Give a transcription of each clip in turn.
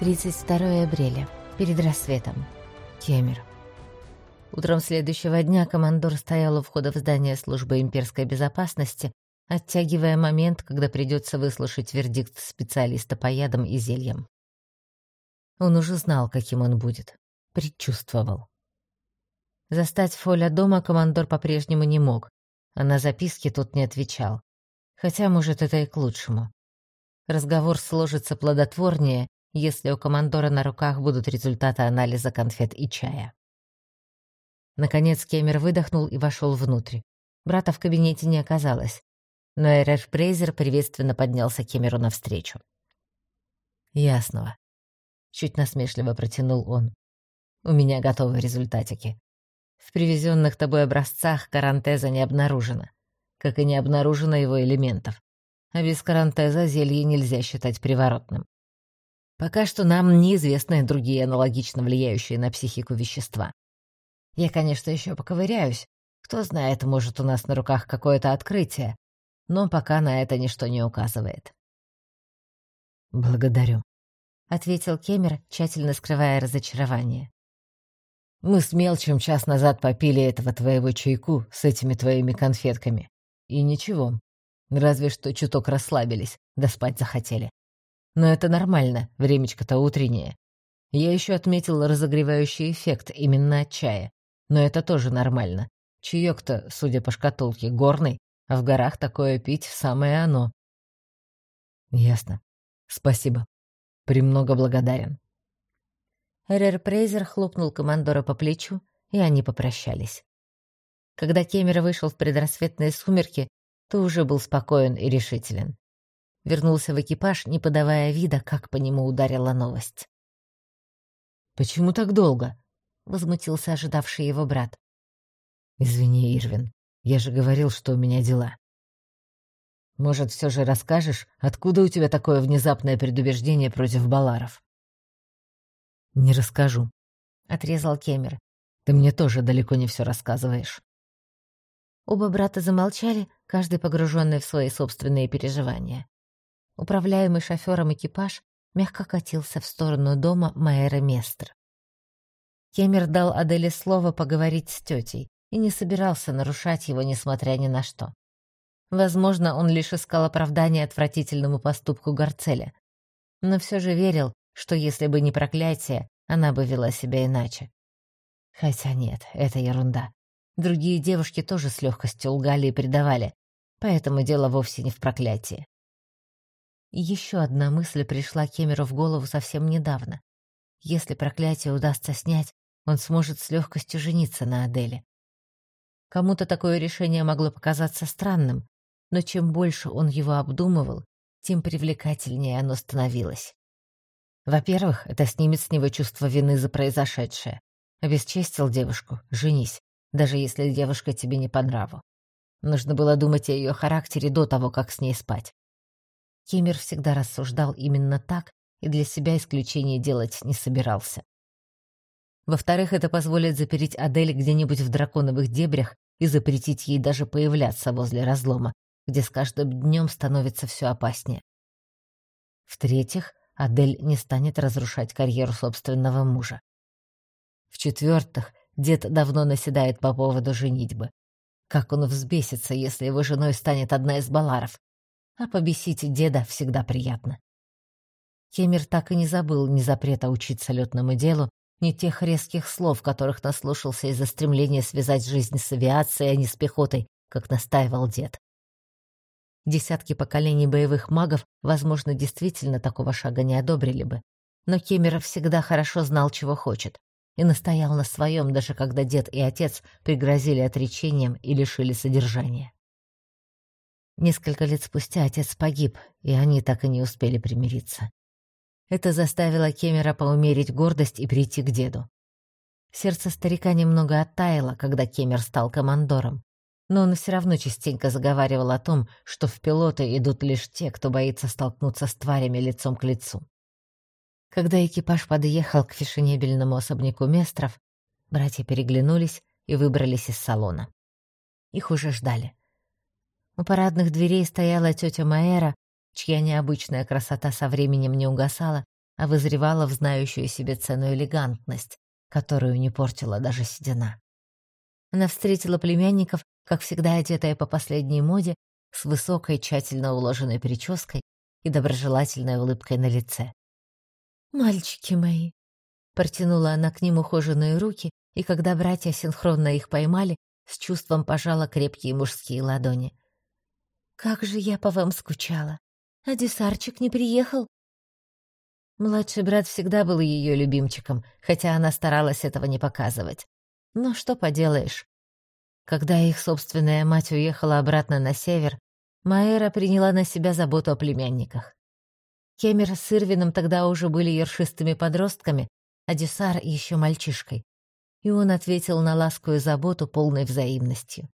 32 апреля. Перед рассветом. Кемер. Утром следующего дня командор стоял у входа в здание службы имперской безопасности, оттягивая момент, когда придется выслушать вердикт специалиста по ядам и зельям. Он уже знал, каким он будет. Предчувствовал. Застать Фоля дома командор по-прежнему не мог, а на записки тот не отвечал. Хотя, может, это и к лучшему. Разговор сложится плодотворнее, если у командора на руках будут результаты анализа конфет и чая. Наконец Кемер выдохнул и вошел внутрь. Брата в кабинете не оказалось, но Эрер Фрейзер приветственно поднялся Кемеру навстречу. «Ясного», — чуть насмешливо протянул он. «У меня готовы результатики. В привезенных тобой образцах карантеза не обнаружено, как и не обнаружено его элементов. А без карантеза зелье нельзя считать приворотным. Пока что нам неизвестны другие аналогично влияющие на психику вещества. Я, конечно, еще поковыряюсь. Кто знает, может, у нас на руках какое-то открытие. Но пока на это ничто не указывает. «Благодарю», — ответил Кемер, тщательно скрывая разочарование. «Мы с Мелчем час назад попили этого твоего чайку с этими твоими конфетками. И ничего. Разве что чуток расслабились, да спать захотели. Но это нормально, времечко-то утреннее. Я еще отметил разогревающий эффект именно от чая. Но это тоже нормально. Чаек-то, судя по шкатулке, горный, а в горах такое пить самое оно. Ясно. Спасибо. Премного благодарен. Эрер Прейзер хлопнул командора по плечу, и они попрощались. Когда Кемер вышел в предрассветные сумерки, то уже был спокоен и решителен вернулся в экипаж, не подавая вида, как по нему ударила новость. «Почему так долго?» — возмутился ожидавший его брат. «Извини, Ирвин, я же говорил, что у меня дела». «Может, все же расскажешь, откуда у тебя такое внезапное предубеждение против Баларов?» «Не расскажу», — отрезал Кемер. «Ты мне тоже далеко не все рассказываешь». Оба брата замолчали, каждый погруженный в свои собственные переживания. Управляемый шофером экипаж мягко катился в сторону дома Майера Местер. Кемер дал Аделе слово поговорить с тетей и не собирался нарушать его, несмотря ни на что. Возможно, он лишь искал оправдание отвратительному поступку Гарцеля, но все же верил, что если бы не проклятие, она бы вела себя иначе. Хотя нет, это ерунда. Другие девушки тоже с легкостью лгали и предавали, поэтому дело вовсе не в проклятии. Еще одна мысль пришла Кемеру в голову совсем недавно. Если проклятие удастся снять, он сможет с легкостью жениться на Аделе. Кому-то такое решение могло показаться странным, но чем больше он его обдумывал, тем привлекательнее оно становилось. Во-первых, это снимет с него чувство вины за произошедшее. Обесчестил девушку — женись, даже если девушка тебе не по нраву. Нужно было думать о ее характере до того, как с ней спать. Кемер всегда рассуждал именно так и для себя исключения делать не собирался. Во-вторых, это позволит запереть Адель где-нибудь в драконовых дебрях и запретить ей даже появляться возле разлома, где с каждым днем становится все опаснее. В-третьих, Адель не станет разрушать карьеру собственного мужа. В-четвертых, дед давно наседает по поводу женитьбы. Как он взбесится, если его женой станет одна из баларов, а побесить деда всегда приятно. Кемер так и не забыл ни запрета учиться летному делу, ни тех резких слов, которых наслушался из-за стремления связать жизнь с авиацией, а не с пехотой, как настаивал дед. Десятки поколений боевых магов, возможно, действительно такого шага не одобрили бы. Но Кемер всегда хорошо знал, чего хочет, и настоял на своем, даже когда дед и отец пригрозили отречением и лишили содержания. Несколько лет спустя отец погиб, и они так и не успели примириться. Это заставило Кемера поумерить гордость и прийти к деду. Сердце старика немного оттаяло, когда Кемер стал командором, но он все равно частенько заговаривал о том, что в пилоты идут лишь те, кто боится столкнуться с тварями лицом к лицу. Когда экипаж подъехал к фешенебельному особняку Местров, братья переглянулись и выбрались из салона. Их уже ждали. У парадных дверей стояла тетя Маэра, чья необычная красота со временем не угасала, а вызревала в знающую себе цену элегантность, которую не портила даже седина. Она встретила племянников, как всегда одетая по последней моде, с высокой, тщательно уложенной прической и доброжелательной улыбкой на лице. «Мальчики мои!» Протянула она к ним ухоженные руки, и когда братья синхронно их поймали, с чувством пожала крепкие мужские ладони. «Как же я по вам скучала! А десарчик не приехал?» Младший брат всегда был ее любимчиком, хотя она старалась этого не показывать. Но что поделаешь. Когда их собственная мать уехала обратно на север, Маэра приняла на себя заботу о племянниках. Кемер с Ирвином тогда уже были ершистыми подростками, а Десар еще мальчишкой. И он ответил на ласку и заботу полной взаимностью.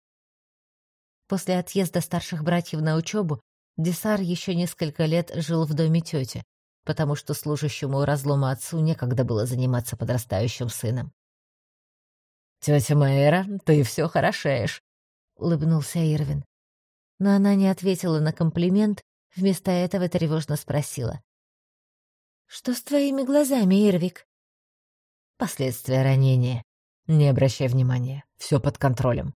После отъезда старших братьев на учебу Десар еще несколько лет жил в доме тети, потому что служащему разлома отцу некогда было заниматься подрастающим сыном. «Тетя Майера, ты все хорошеешь», — улыбнулся Ирвин. Но она не ответила на комплимент, вместо этого тревожно спросила. «Что с твоими глазами, Ирвик?» «Последствия ранения. Не обращай внимания, все под контролем».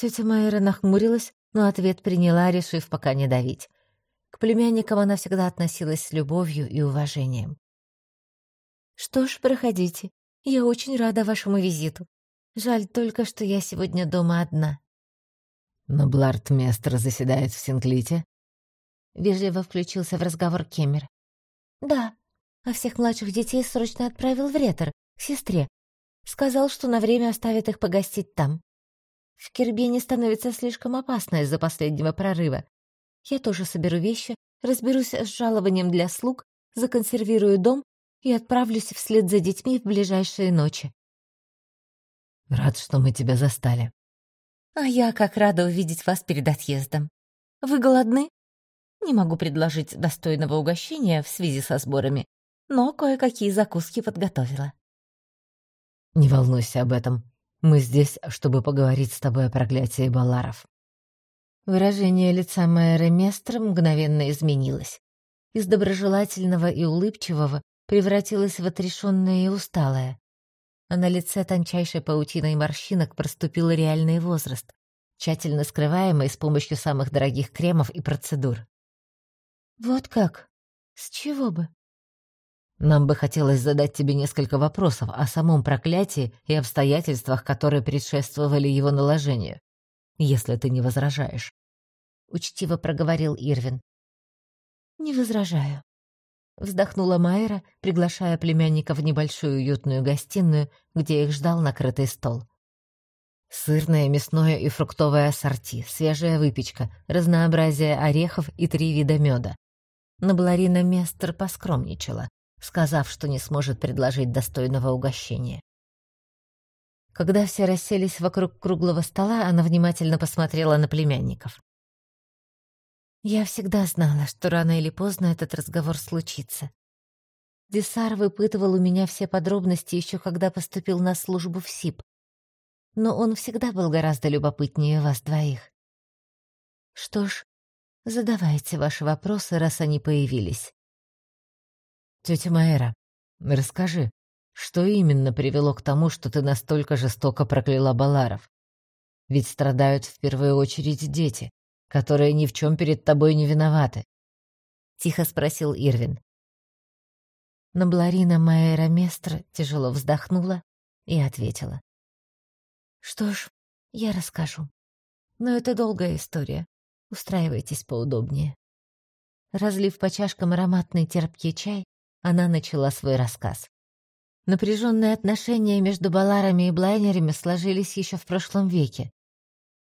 Тетя Майера нахмурилась, но ответ приняла, решив пока не давить. К племянникам она всегда относилась с любовью и уважением. «Что ж, проходите. Я очень рада вашему визиту. Жаль только, что я сегодня дома одна». «Но Бларт-местер заседает в Синклите?» Вежливо включился в разговор Кемер. «Да, а всех младших детей срочно отправил в Ретор, к сестре. Сказал, что на время оставит их погостить там. В Кербене становится слишком опасно из-за последнего прорыва, я тоже соберу вещи, разберусь с жалованием для слуг, законсервирую дом и отправлюсь вслед за детьми в ближайшие ночи. Рад, что мы тебя застали. А я как рада увидеть вас перед отъездом. Вы голодны? Не могу предложить достойного угощения в связи со сборами, но кое-какие закуски подготовила. Не волнуйся об этом. Мы здесь, чтобы поговорить с тобой о проклятии Баларов. Выражение лица мэра Местра мгновенно изменилось. Из доброжелательного и улыбчивого превратилось в отрешенное и усталое. А на лице тончайшей паутиной морщинок проступил реальный возраст, тщательно скрываемый с помощью самых дорогих кремов и процедур. «Вот как? С чего бы?» «Нам бы хотелось задать тебе несколько вопросов о самом проклятии и обстоятельствах, которые предшествовали его наложению если ты не возражаешь», — учтиво проговорил Ирвин. «Не возражаю», — вздохнула Майера, приглашая племянника в небольшую уютную гостиную, где их ждал накрытый стол. Сырное, мясное и фруктовое ассорти, свежая выпечка, разнообразие орехов и три вида меда. Но Бларина Местер поскромничала, сказав, что не сможет предложить достойного угощения. Когда все расселись вокруг круглого стола, она внимательно посмотрела на племянников. «Я всегда знала, что рано или поздно этот разговор случится. Десар выпытывал у меня все подробности еще когда поступил на службу в СИП. Но он всегда был гораздо любопытнее вас двоих. Что ж, задавайте ваши вопросы, раз они появились. Тетя Майера, расскажи, что именно привело к тому, что ты настолько жестоко прокляла Баларов? Ведь страдают в первую очередь дети, которые ни в чем перед тобой не виноваты. Тихо спросил Ирвин. Но Бларина Майера Местра тяжело вздохнула и ответила. «Что ж, я расскажу. Но это долгая история. Устраивайтесь поудобнее». Разлив по чашкам ароматный терпкий чай, она начала свой рассказ. Напряженные отношения между Баларами и Блайнерами сложились еще в прошлом веке.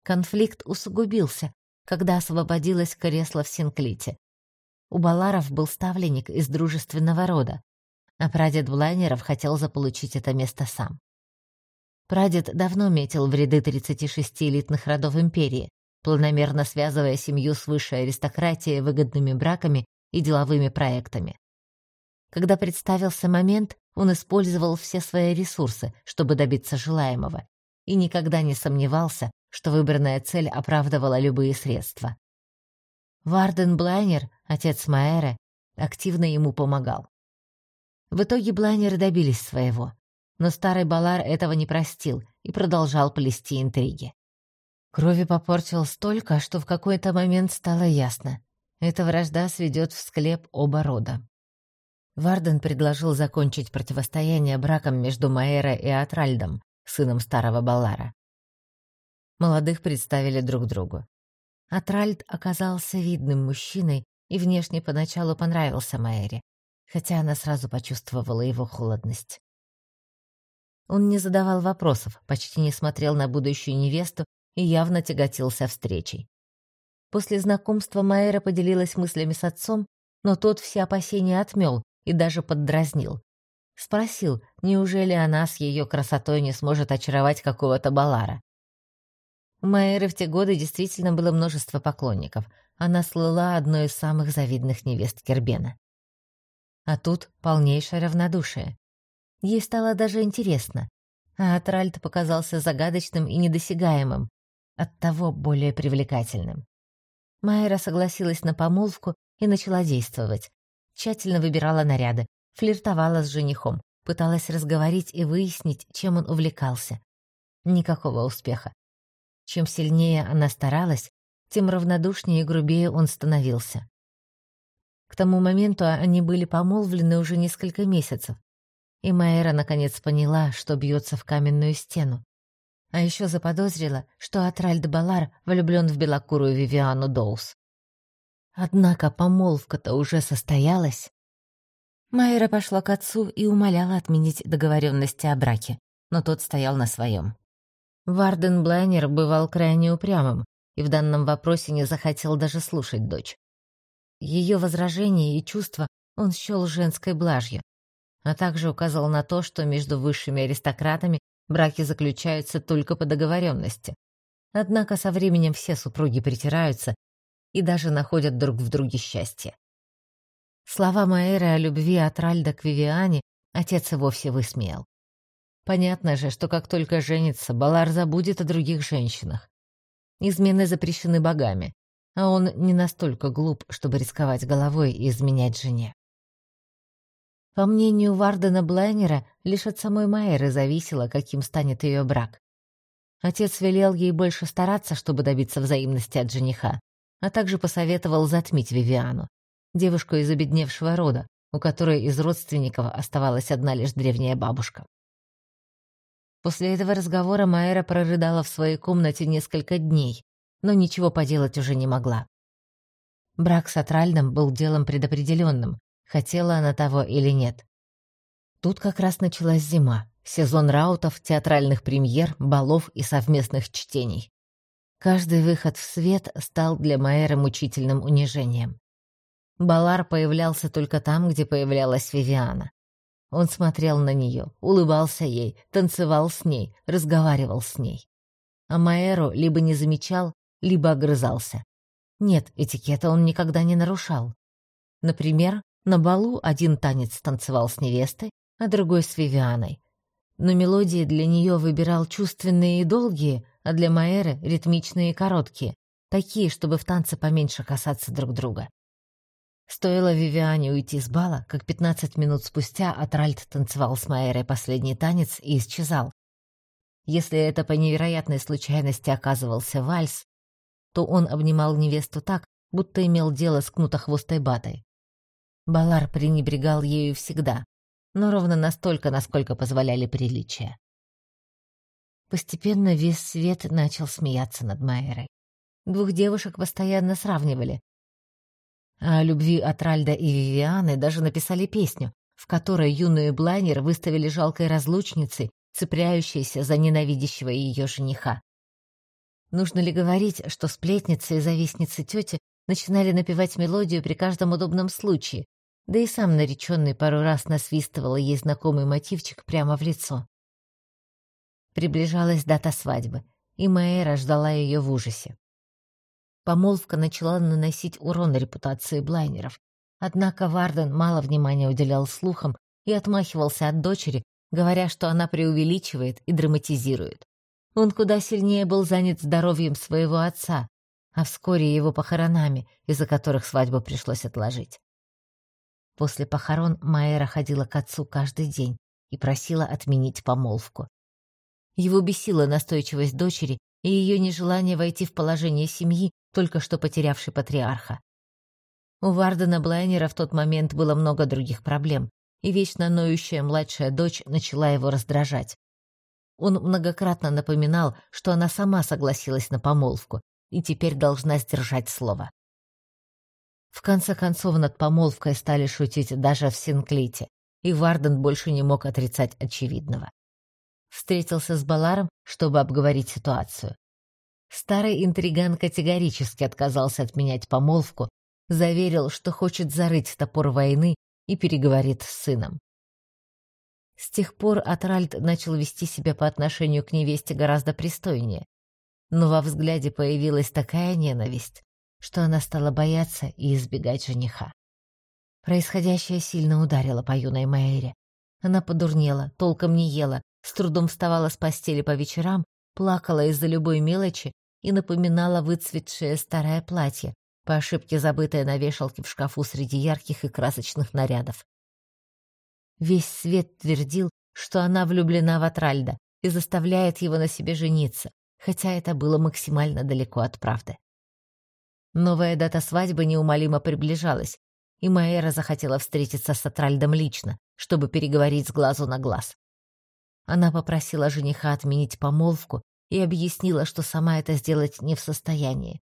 Конфликт усугубился, когда освободилось кресло в Синклите. У Баларов был ставленник из дружественного рода, а прадед Блайнеров хотел заполучить это место сам. Прадед давно метил в ряды 36 элитных родов империи, планомерно связывая семью с высшей аристократией выгодными браками и деловыми проектами. Когда представился момент, он использовал все свои ресурсы, чтобы добиться желаемого, и никогда не сомневался, что выбранная цель оправдывала любые средства. Варден Блайнер, отец Маэры, активно ему помогал. В итоге блайнеры добились своего, но старый Балар этого не простил и продолжал плести интриги. Крови попортил столько, что в какой-то момент стало ясно. Эта вражда сведет в склеп оба рода. Варден предложил закончить противостояние браком между Маэра и Атральдом, сыном старого Баллара. Молодых представили друг другу. Атральд оказался видным мужчиной и внешне поначалу понравился Маэре, хотя она сразу почувствовала его холодность. Он не задавал вопросов, почти не смотрел на будущую невесту и явно тяготился встречей. После знакомства Маэра поделилась мыслями с отцом, но тот все опасения отмел и даже поддразнил. Спросил, неужели она с ее красотой не сможет очаровать какого-то Балара. У Маэры в те годы действительно было множество поклонников. Она слыла одной из самых завидных невест Кербена. А тут полнейшее равнодушие. Ей стало даже интересно. А Атральд показался загадочным и недосягаемым, оттого более привлекательным. Майра согласилась на помолвку и начала действовать. Тщательно выбирала наряды, флиртовала с женихом, пыталась разговорить и выяснить, чем он увлекался. Никакого успеха. Чем сильнее она старалась, тем равнодушнее и грубее он становился. К тому моменту они были помолвлены уже несколько месяцев, и Майра наконец поняла, что бьется в каменную стену. А еще заподозрила, что Атральд Балар влюблен в белокурую Вивиану Доус. Однако помолвка-то уже состоялась. Майра пошла к отцу и умоляла отменить договоренности о браке, но тот стоял на своем. Варден Блайнер бывал крайне упрямым и в данном вопросе не захотел даже слушать дочь. Ее возражения и чувства он счел женской блажью, а также указал на то, что между высшими аристократами браки заключаются только по договоренности. Однако со временем все супруги притираются и даже находят друг в друге счастье. Слова Маэры о любви от Ральда к Вивиане отец и вовсе высмеял. Понятно же, что как только женится, Балар забудет о других женщинах. Измены запрещены богами, а он не настолько глуп, чтобы рисковать головой и изменять жене. По мнению Вардена Блайнера, лишь от самой Майеры зависело, каким станет ее брак. Отец велел ей больше стараться, чтобы добиться взаимности от жениха, а также посоветовал затмить Вивиану, девушку из обедневшего рода, у которой из родственников оставалась одна лишь древняя бабушка. После этого разговора Майера прорыдала в своей комнате несколько дней, но ничего поделать уже не могла. Брак с Атральдом был делом предопределенным, хотела она того или нет. Тут как раз началась зима, сезон раутов, театральных премьер, балов и совместных чтений. Каждый выход в свет стал для Маэры мучительным унижением. Балар появлялся только там, где появлялась Вивиана. Он смотрел на нее, улыбался ей, танцевал с ней, разговаривал с ней. А Маэру либо не замечал, либо огрызался. Нет, этикета он никогда не нарушал. Например, на балу один танец танцевал с невестой, а другой с Вивианой. Но мелодии для нее выбирал чувственные и долгие, а для Маэры — ритмичные и короткие, такие, чтобы в танце поменьше касаться друг друга. Стоило Вивиане уйти с бала, как пятнадцать минут спустя Атральд танцевал с Маэрой последний танец и исчезал. Если это по невероятной случайности оказывался вальс, то он обнимал невесту так, будто имел дело с кнутохвостой батой. Балар пренебрегал ею всегда, но ровно настолько, насколько позволяли приличия. Постепенно весь свет начал смеяться над Майерой. Двух девушек постоянно сравнивали. А о любви от Ральда и Вивианы даже написали песню, в которой юную Блайнер выставили жалкой разлучницей, цепляющейся за ненавидящего ее жениха. Нужно ли говорить, что сплетницы и завистницы тети начинали напевать мелодию при каждом удобном случае, да и сам нареченный пару раз насвистывал ей знакомый мотивчик прямо в лицо. Приближалась дата свадьбы, и Маэра ждала ее в ужасе. Помолвка начала наносить урон репутации блайнеров, однако Варден мало внимания уделял слухам и отмахивался от дочери, говоря, что она преувеличивает и драматизирует. Он куда сильнее был занят здоровьем своего отца, а вскоре его похоронами, из-за которых свадьбу пришлось отложить. После похорон Майера ходила к отцу каждый день и просила отменить помолвку. Его бесила настойчивость дочери и ее нежелание войти в положение семьи, только что потерявшей патриарха. У Вардена Блайнера в тот момент было много других проблем, и вечно ноющая младшая дочь начала его раздражать. Он многократно напоминал, что она сама согласилась на помолвку и теперь должна сдержать слово. В конце концов, над помолвкой стали шутить даже в Синклите, и Варден больше не мог отрицать очевидного. Встретился с Баларом, чтобы обговорить ситуацию. Старый интриган категорически отказался отменять помолвку, заверил, что хочет зарыть топор войны и переговорит с сыном. С тех пор Атральд начал вести себя по отношению к невесте гораздо пристойнее, но во взгляде появилась такая ненависть, что она стала бояться и избегать жениха. Происходящее сильно ударило по юной Мэйре. Она подурнела, толком не ела, с трудом вставала с постели по вечерам, плакала из-за любой мелочи и напоминала выцветшее старое платье, по ошибке забытое на вешалке в шкафу среди ярких и красочных нарядов. Весь свет твердил, что она влюблена в Атральда и заставляет его на себе жениться, хотя это было максимально далеко от правды. Новая дата свадьбы неумолимо приближалась, и Маэра захотела встретиться с Атральдом лично, чтобы переговорить с глазу на глаз. Она попросила жениха отменить помолвку и объяснила, что сама это сделать не в состоянии.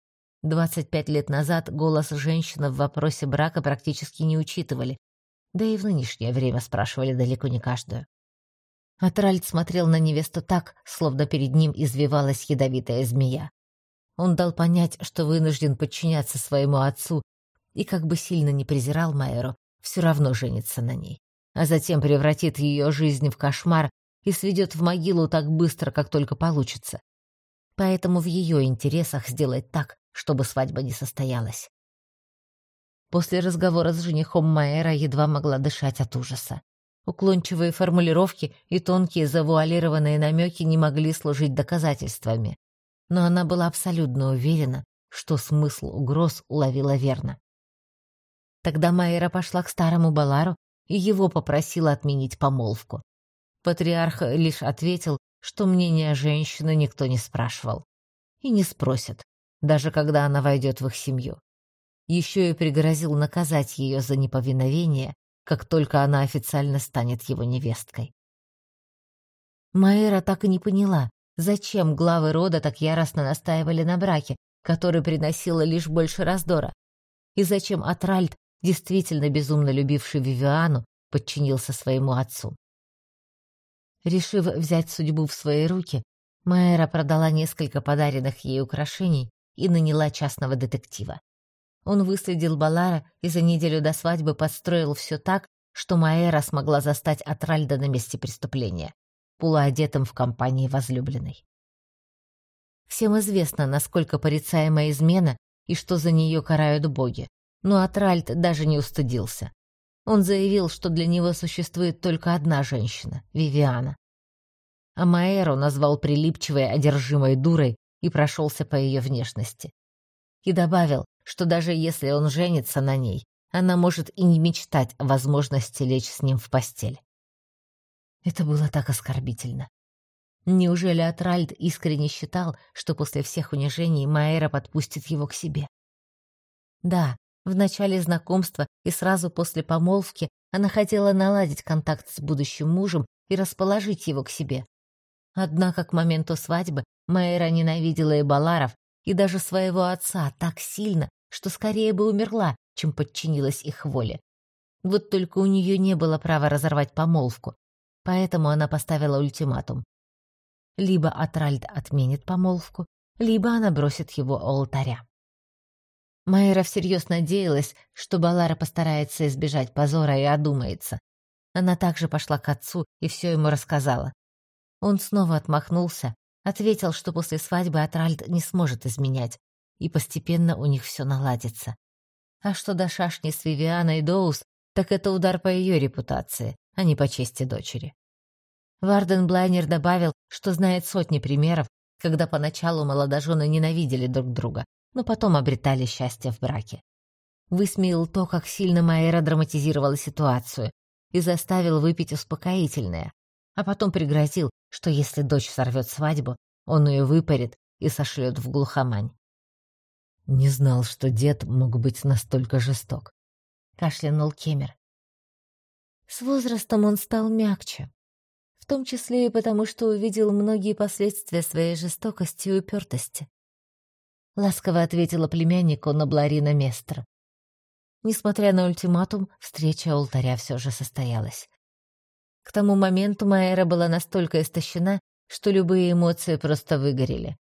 25 лет назад голос женщины в вопросе брака практически не учитывали, да и в нынешнее время спрашивали далеко не каждую. Атральд смотрел на невесту так, словно перед ним извивалась ядовитая змея. Он дал понять, что вынужден подчиняться своему отцу, и как бы сильно не презирал Майеру, все равно женится на ней, а затем превратит ее жизнь в кошмар и сведет в могилу так быстро, как только получится. Поэтому в ее интересах сделать так, чтобы свадьба не состоялась. После разговора с женихом Майера едва могла дышать от ужаса. Уклончивые формулировки и тонкие завуалированные намеки не могли служить доказательствами но она была абсолютно уверена, что смысл угроз уловила верно. Тогда Майера пошла к старому Балару и его попросила отменить помолвку. Патриарх лишь ответил, что мнение женщины никто не спрашивал. И не спросит, даже когда она войдет в их семью. Еще и пригрозил наказать ее за неповиновение, как только она официально станет его невесткой. Майера так и не поняла, Зачем главы рода так яростно настаивали на браке, который приносило лишь больше раздора? И зачем Атральд, действительно безумно любивший Вивиану, подчинился своему отцу? Решив взять судьбу в свои руки, Майера продала несколько подаренных ей украшений и наняла частного детектива. Он выследил Балара и за неделю до свадьбы подстроил все так, что Майера смогла застать Атральда на месте преступления полуодетым в компании возлюбленной. Всем известно, насколько порицаемая измена и что за нее карают боги, но Атральд даже не устыдился. Он заявил, что для него существует только одна женщина — Вивиана. А Маэру назвал прилипчивой, одержимой дурой и прошелся по ее внешности. И добавил, что даже если он женится на ней, она может и не мечтать о возможности лечь с ним в постель. Это было так оскорбительно. Неужели Атральд искренне считал, что после всех унижений Маэра подпустит его к себе? Да, в начале знакомства и сразу после помолвки она хотела наладить контакт с будущим мужем и расположить его к себе. Однако к моменту свадьбы Маэра ненавидела и Баларов, и даже своего отца так сильно, что скорее бы умерла, чем подчинилась их воле. Вот только у нее не было права разорвать помолвку, Поэтому она поставила ультиматум. Либо Атральд отменит помолвку, либо она бросит его у алтаря. Майра всерьез надеялась, что Балара постарается избежать позора и одумается. Она также пошла к отцу и все ему рассказала. Он снова отмахнулся, ответил, что после свадьбы Атральд не сможет изменять, и постепенно у них все наладится. А что до шашни с Вивианой Доус, так это удар по ее репутации а не по чести дочери. Варден Блайнер добавил, что знает сотни примеров, когда поначалу молодожены ненавидели друг друга, но потом обретали счастье в браке. высмеял то, как сильно Майера драматизировала ситуацию, и заставил выпить успокоительное, а потом пригрозил, что если дочь сорвет свадьбу, он ее выпарит и сошлет в глухомань. Не знал, что дед мог быть настолько жесток. Кашлянул Кемер. С возрастом он стал мягче, в том числе и потому, что увидел многие последствия своей жестокости и упертости. Ласково ответила племяннику Набларина Местр. Несмотря на ультиматум, встреча алтаря все же состоялась. К тому моменту Майера была настолько истощена, что любые эмоции просто выгорели.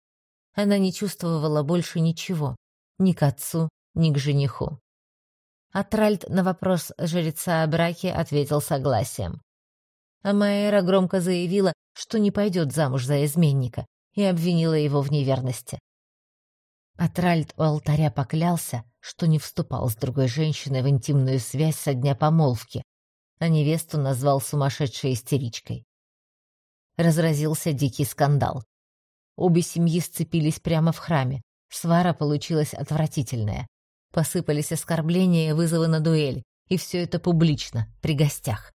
Она не чувствовала больше ничего, ни к отцу, ни к жениху. Атральд на вопрос жреца о браке ответил согласием. А Майера громко заявила, что не пойдет замуж за изменника, и обвинила его в неверности. Атральд у алтаря поклялся, что не вступал с другой женщиной в интимную связь со дня помолвки, а невесту назвал сумасшедшей истеричкой. Разразился дикий скандал. Обе семьи сцепились прямо в храме. Свара получилась отвратительная. Посыпались оскорбления и вызовы на дуэль, и все это публично, при гостях.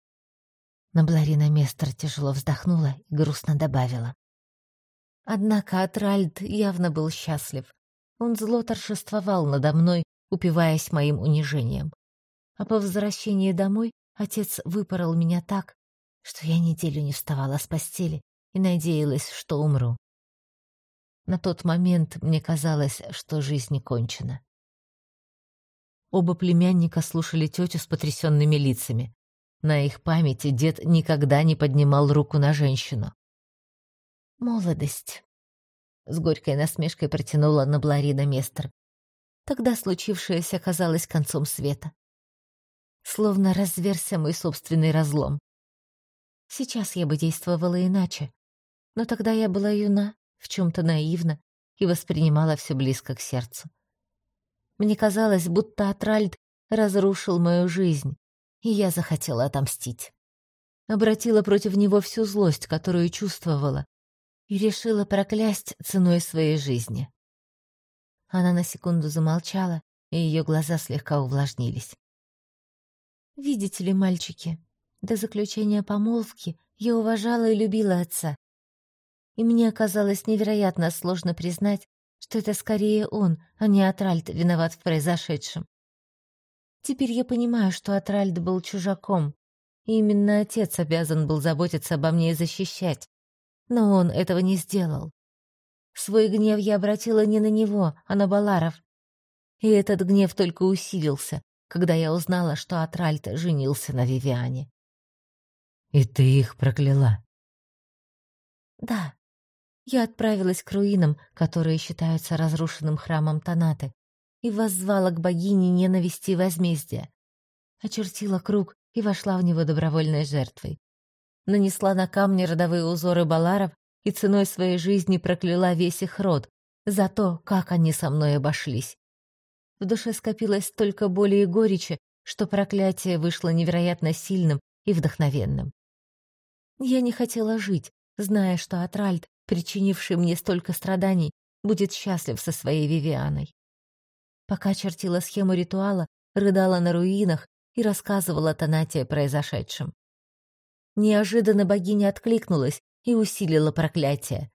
Набларина Местер тяжело вздохнула и грустно добавила. Однако Атральд явно был счастлив. Он зло торжествовал надо мной, упиваясь моим унижением. А по возвращении домой отец выпорол меня так, что я неделю не вставала с постели и надеялась, что умру. На тот момент мне казалось, что жизнь кончена. Оба племянника слушали тетю с потрясенными лицами. На их памяти дед никогда не поднимал руку на женщину. «Молодость», — с горькой насмешкой протянула на Бларина Местер. Тогда случившееся казалось концом света. Словно разверся мой собственный разлом. Сейчас я бы действовала иначе, но тогда я была юна, в чем-то наивна и воспринимала все близко к сердцу. Мне казалось, будто Атральд разрушил мою жизнь, и я захотела отомстить. Обратила против него всю злость, которую чувствовала, и решила проклясть ценой своей жизни. Она на секунду замолчала, и ее глаза слегка увлажнились. «Видите ли, мальчики, до заключения помолвки я уважала и любила отца. И мне оказалось невероятно сложно признать, что это скорее он, а не Атральд виноват в произошедшем. Теперь я понимаю, что Атральд был чужаком, и именно отец обязан был заботиться обо мне и защищать. Но он этого не сделал. Свой гнев я обратила не на него, а на Баларов. И этот гнев только усилился, когда я узнала, что Атральд женился на Вивиане. «И ты их прокляла?» «Да. Я отправилась к руинам, которые считаются разрушенным храмом Танаты, и воззвала к богине ненависти и возмездия. Очертила круг и вошла в него добровольной жертвой. Нанесла на камни родовые узоры Баларов и ценой своей жизни прокляла весь их род за то, как они со мной обошлись. В душе скопилось столько боли и горечи, что проклятие вышло невероятно сильным и вдохновенным. Я не хотела жить, зная, что Атральд, причинивший мне столько страданий, будет счастлив со своей Вивианой. Пока чертила схему ритуала, рыдала на руинах и рассказывала Танате о произошедшем. Неожиданно богиня откликнулась и усилила проклятие.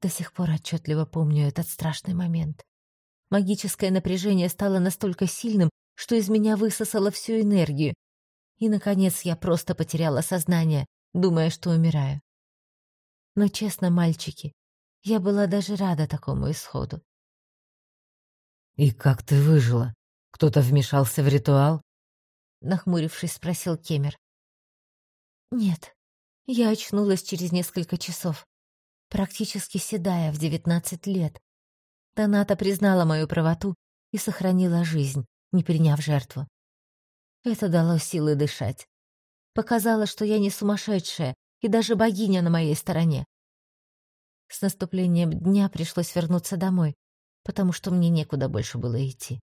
До сих пор отчетливо помню этот страшный момент. Магическое напряжение стало настолько сильным, что из меня высосало всю энергию. И, наконец, я просто потеряла сознание, думая, что умираю. Но, честно, мальчики, я была даже рада такому исходу. «И как ты выжила? Кто-то вмешался в ритуал?» Нахмурившись, спросил Кемер. «Нет, я очнулась через несколько часов, практически седая в девятнадцать лет. Доната признала мою правоту и сохранила жизнь, не приняв жертву. Это дало силы дышать. Показало, что я не сумасшедшая, и даже богиня на моей стороне. С наступлением дня пришлось вернуться домой, потому что мне некуда больше было идти.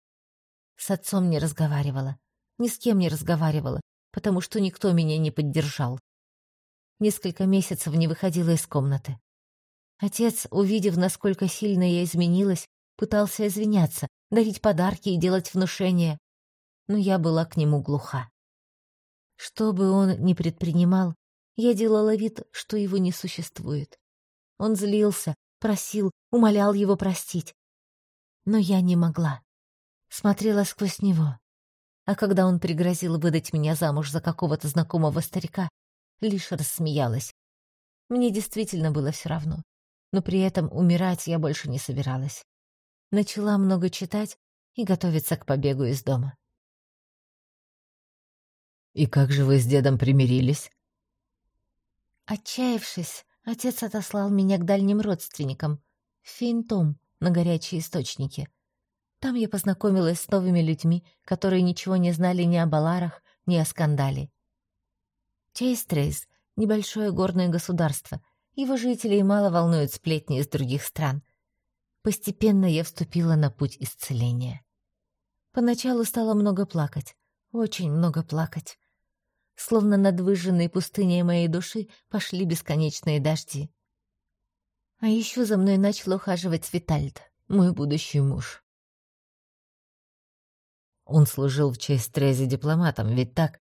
С отцом не разговаривала, ни с кем не разговаривала, потому что никто меня не поддержал. Несколько месяцев не выходила из комнаты. Отец, увидев, насколько сильно я изменилась, пытался извиняться, дарить подарки и делать внушения. Но я была к нему глуха. Что бы он ни предпринимал, я делала вид, что его не существует. Он злился, просил, умолял его простить. Но я не могла. Смотрела сквозь него. А когда он пригрозил выдать меня замуж за какого-то знакомого старика, лишь рассмеялась. Мне действительно было все равно. Но при этом умирать я больше не собиралась. Начала много читать и готовиться к побегу из дома. «И как же вы с дедом примирились?» Отчаявшись, отец отослал меня к дальним родственникам, в Фейнтом, на горячие источники. Там я познакомилась с новыми людьми, которые ничего не знали ни о Баларах, ни о скандале. Чейстрейс — небольшое горное государство, его жителей мало волнуют сплетни из других стран. Постепенно я вступила на путь исцеления. Поначалу стало много плакать, очень много плакать словно над выжженной пустыней моей души пошли бесконечные дожди. А еще за мной начал ухаживать Витальд, мой будущий муж. Он служил в честь Трези дипломатом, ведь так?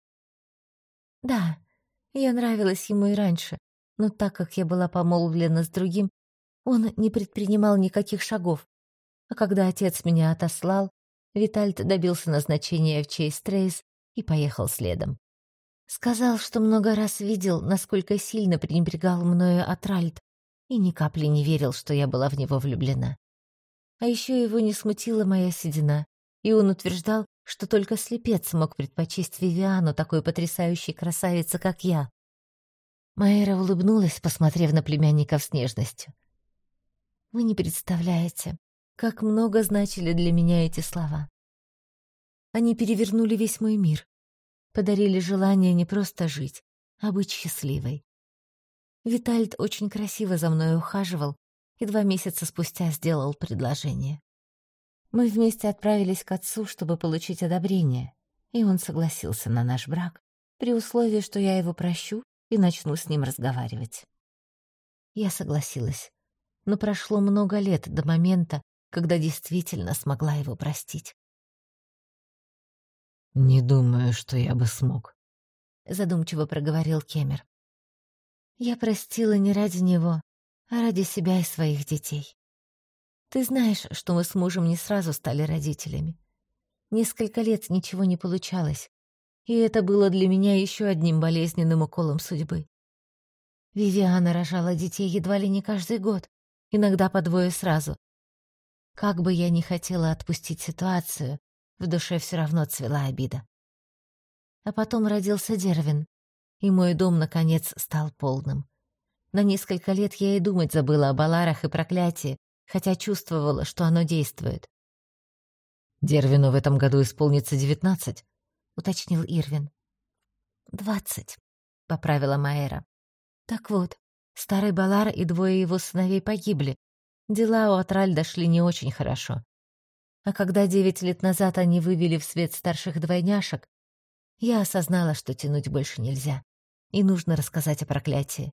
Да, я нравилась ему и раньше, но так как я была помолвлена с другим, он не предпринимал никаких шагов. А когда отец меня отослал, Витальд добился назначения в честь Трейс и поехал следом. Сказал, что много раз видел, насколько сильно пренебрегал мною Атральд, и ни капли не верил, что я была в него влюблена. А еще его не смутила моя седина, и он утверждал, что только слепец мог предпочесть Вивиану такой потрясающей красавице, как я. Майра улыбнулась, посмотрев на племянников с нежностью. «Вы не представляете, как много значили для меня эти слова. Они перевернули весь мой мир, подарили желание не просто жить, а быть счастливой. Витальд очень красиво за мной ухаживал и два месяца спустя сделал предложение. Мы вместе отправились к отцу, чтобы получить одобрение, и он согласился на наш брак при условии, что я его прощу и начну с ним разговаривать. Я согласилась, но прошло много лет до момента, когда действительно смогла его простить. «Не думаю, что я бы смог», — задумчиво проговорил Кемер. «Я простила не ради него, а ради себя и своих детей. Ты знаешь, что мы с мужем не сразу стали родителями. Несколько лет ничего не получалось, и это было для меня еще одним болезненным уколом судьбы. Вивиана рожала детей едва ли не каждый год, иногда по двое сразу. Как бы я ни хотела отпустить ситуацию, в душе все равно цвела обида. А потом родился Дервин, и мой дом, наконец, стал полным. На несколько лет я и думать забыла о баларах и проклятии, хотя чувствовала, что оно действует. «Дервину в этом году исполнится девятнадцать», — уточнил Ирвин. «Двадцать», — поправила Майера. «Так вот, старый Балар и двое его сыновей погибли. Дела у Атральда шли не очень хорошо. А когда девять лет назад они вывели в свет старших двойняшек, я осознала, что тянуть больше нельзя, и нужно рассказать о проклятии.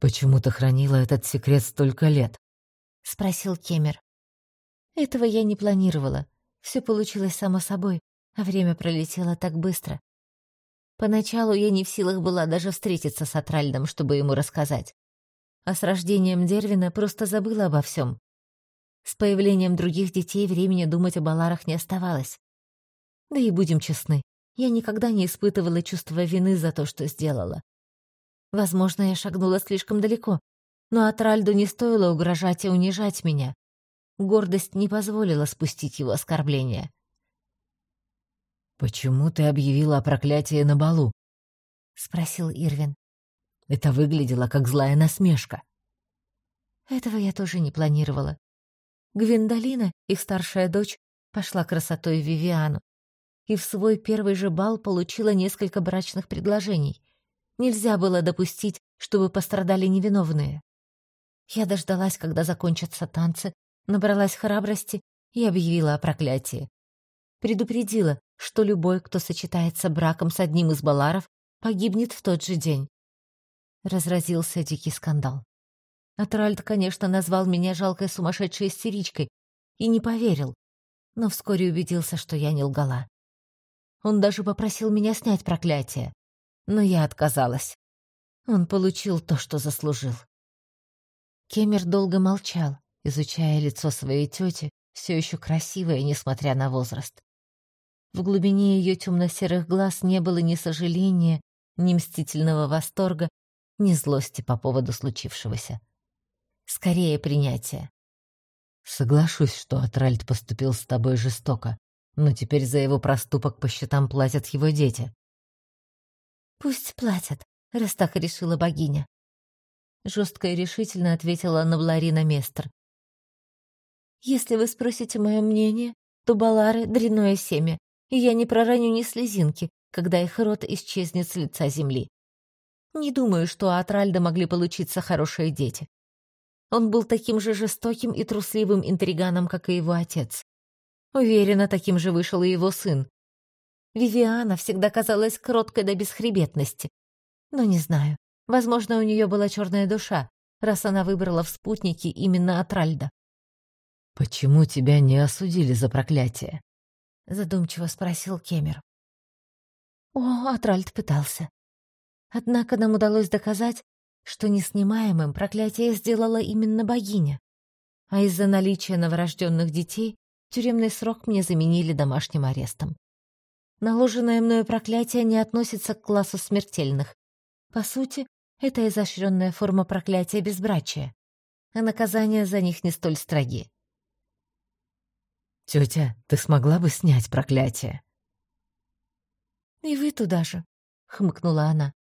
«Почему ты хранила этот секрет столько лет?» — спросил Кемер. «Этого я не планировала. Все получилось само собой, а время пролетело так быстро. Поначалу я не в силах была даже встретиться с Атральдом, чтобы ему рассказать. А с рождением Дервина просто забыла обо всем. С появлением других детей времени думать о Баларах не оставалось. Да и будем честны, я никогда не испытывала чувства вины за то, что сделала. Возможно, я шагнула слишком далеко, но Атральду не стоило угрожать и унижать меня. Гордость не позволила спустить его оскорбления. «Почему ты объявила о проклятии на балу?» — спросил Ирвин. Это выглядело как злая насмешка. Этого я тоже не планировала. Гвиндолина, их старшая дочь, пошла красотой в Вивиану. И в свой первый же бал получила несколько брачных предложений. Нельзя было допустить, чтобы пострадали невиновные. Я дождалась, когда закончатся танцы, набралась храбрости и объявила о проклятии. Предупредила, что любой, кто сочетается браком с одним из баларов, погибнет в тот же день. Разразился дикий скандал. Атральд, конечно, назвал меня жалкой сумасшедшей истеричкой и не поверил, но вскоре убедился, что я не лгала. Он даже попросил меня снять проклятие, но я отказалась. Он получил то, что заслужил. Кемер долго молчал, изучая лицо своей тети, все еще красивое, несмотря на возраст. В глубине ее темно-серых глаз не было ни сожаления, ни мстительного восторга, ни злости по поводу случившегося. Скорее принятие. Соглашусь, что Атральд поступил с тобой жестоко, но теперь за его проступок по счетам платят его дети. Пусть платят, раз так решила богиня. Жестко и решительно ответила Навларина Местр. Если вы спросите мое мнение, то Балары — дрянное семя, и я не пророню ни слезинки, когда их рот исчезнет с лица земли. Не думаю, что у Атральда могли получиться хорошие дети. Он был таким же жестоким и трусливым интриганом, как и его отец. Уверена, таким же вышел и его сын. Вивиана всегда казалась кроткой до бесхребетности. Но не знаю, возможно, у нее была черная душа, раз она выбрала в спутники именно Атральда. «Почему тебя не осудили за проклятие?» — задумчиво спросил Кемер. О, Атральд пытался. Однако нам удалось доказать, что неснимаемым проклятие сделала именно богиня. А из-за наличия новорожденных детей тюремный срок мне заменили домашним арестом. Наложенное мною проклятие не относится к классу смертельных. По сути, это изощренная форма проклятия безбрачия, а наказания за них не столь строги. «Тетя, ты смогла бы снять проклятие?» «И вы туда же», — хмыкнула она.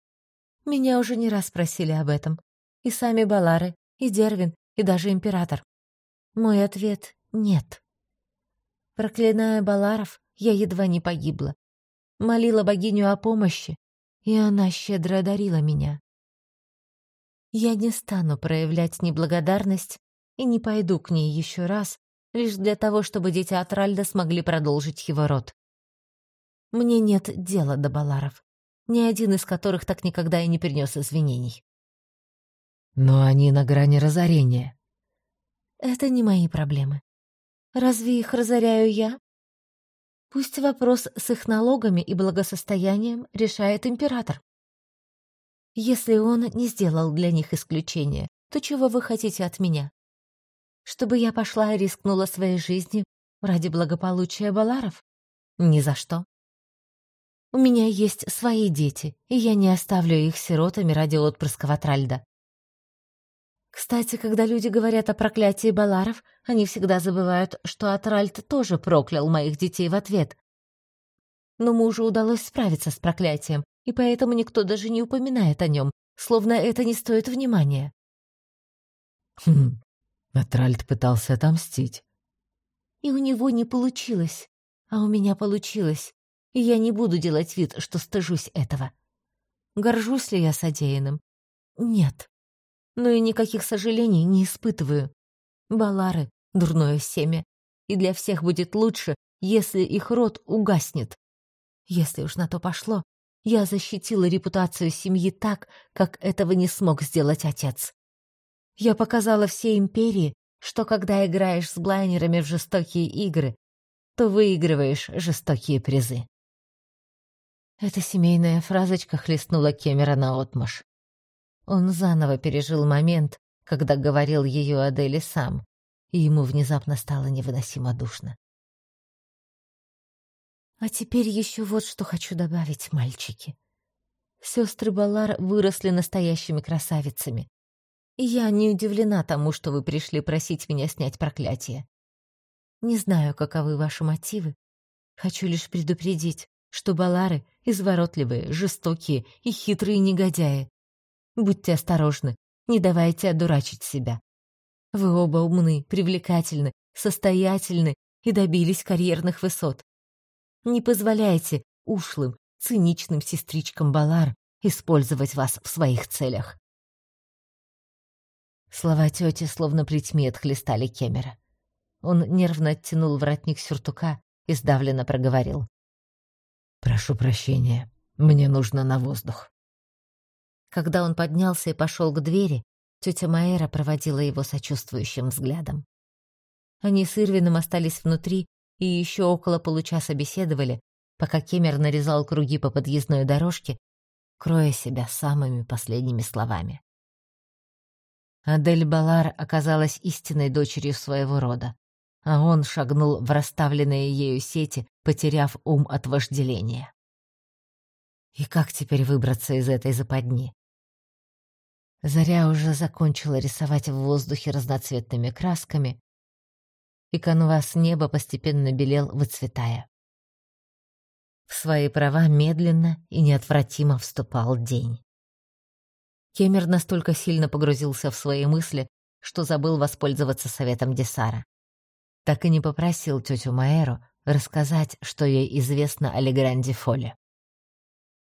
Меня уже не раз просили об этом. И сами Балары, и Дервин, и даже Император. Мой ответ — нет. Проклиная Баларов, я едва не погибла. Молила богиню о помощи, и она щедро одарила меня. Я не стану проявлять неблагодарность и не пойду к ней еще раз, лишь для того, чтобы дети Атральда смогли продолжить его род. Мне нет дела до Баларов ни один из которых так никогда и не принес извинений. Но они на грани разорения. Это не мои проблемы. Разве их разоряю я? Пусть вопрос с их налогами и благосостоянием решает император. Если он не сделал для них исключения, то чего вы хотите от меня? Чтобы я пошла и рискнула своей жизнью ради благополучия Баларов? Ни за что. У меня есть свои дети, и я не оставлю их сиротами ради отпрысков Атральда. Кстати, когда люди говорят о проклятии Баларов, они всегда забывают, что Атральд тоже проклял моих детей в ответ. Но мужу удалось справиться с проклятием, и поэтому никто даже не упоминает о нем, словно это не стоит внимания. Хм, Атральд пытался отомстить. И у него не получилось, а у меня получилось и я не буду делать вид, что стыжусь этого. Горжусь ли я содеянным? Нет. Но и никаких сожалений не испытываю. Балары — дурное семя, и для всех будет лучше, если их род угаснет. Если уж на то пошло, я защитила репутацию семьи так, как этого не смог сделать отец. Я показала всей империи, что когда играешь с блайнерами в жестокие игры, то выигрываешь жестокие призы. Эта семейная фразочка хлестнула Кемера наотмашь. Он заново пережил момент, когда говорил ее Адели сам, и ему внезапно стало невыносимо душно. А теперь еще вот что хочу добавить, мальчики. Сестры Балар выросли настоящими красавицами. Я не удивлена тому, что вы пришли просить меня снять проклятие. Не знаю, каковы ваши мотивы. Хочу лишь предупредить, что Балары — изворотливые, жестокие и хитрые негодяи. Будьте осторожны, не давайте одурачить себя. Вы оба умны, привлекательны, состоятельны и добились карьерных высот. Не позволяйте ушлым, циничным сестричкам Балар использовать вас в своих целях. Слова тети словно плетьми отхлестали Кемера. Он нервно оттянул воротник сюртука и сдавленно проговорил. «Прошу прощения, мне нужно на воздух». Когда он поднялся и пошел к двери, тетя Маэра проводила его сочувствующим взглядом. Они с Ирвином остались внутри И еще около получаса беседовали, пока Кемер нарезал круги по подъездной дорожке, кроя себя самыми последними словами. Адель Балар оказалась истинной дочерью своего рода, а он шагнул в расставленные ею сети, потеряв ум от вожделения. И как теперь выбраться из этой западни? Заря уже закончила рисовать в воздухе разноцветными красками, и канвас неба постепенно белел, выцветая. В свои права медленно и неотвратимо вступал день. Кемер настолько сильно погрузился в свои мысли, что забыл воспользоваться советом Десара. Так и не попросил тетю Маэру рассказать, что ей известно о Легранде Фоле.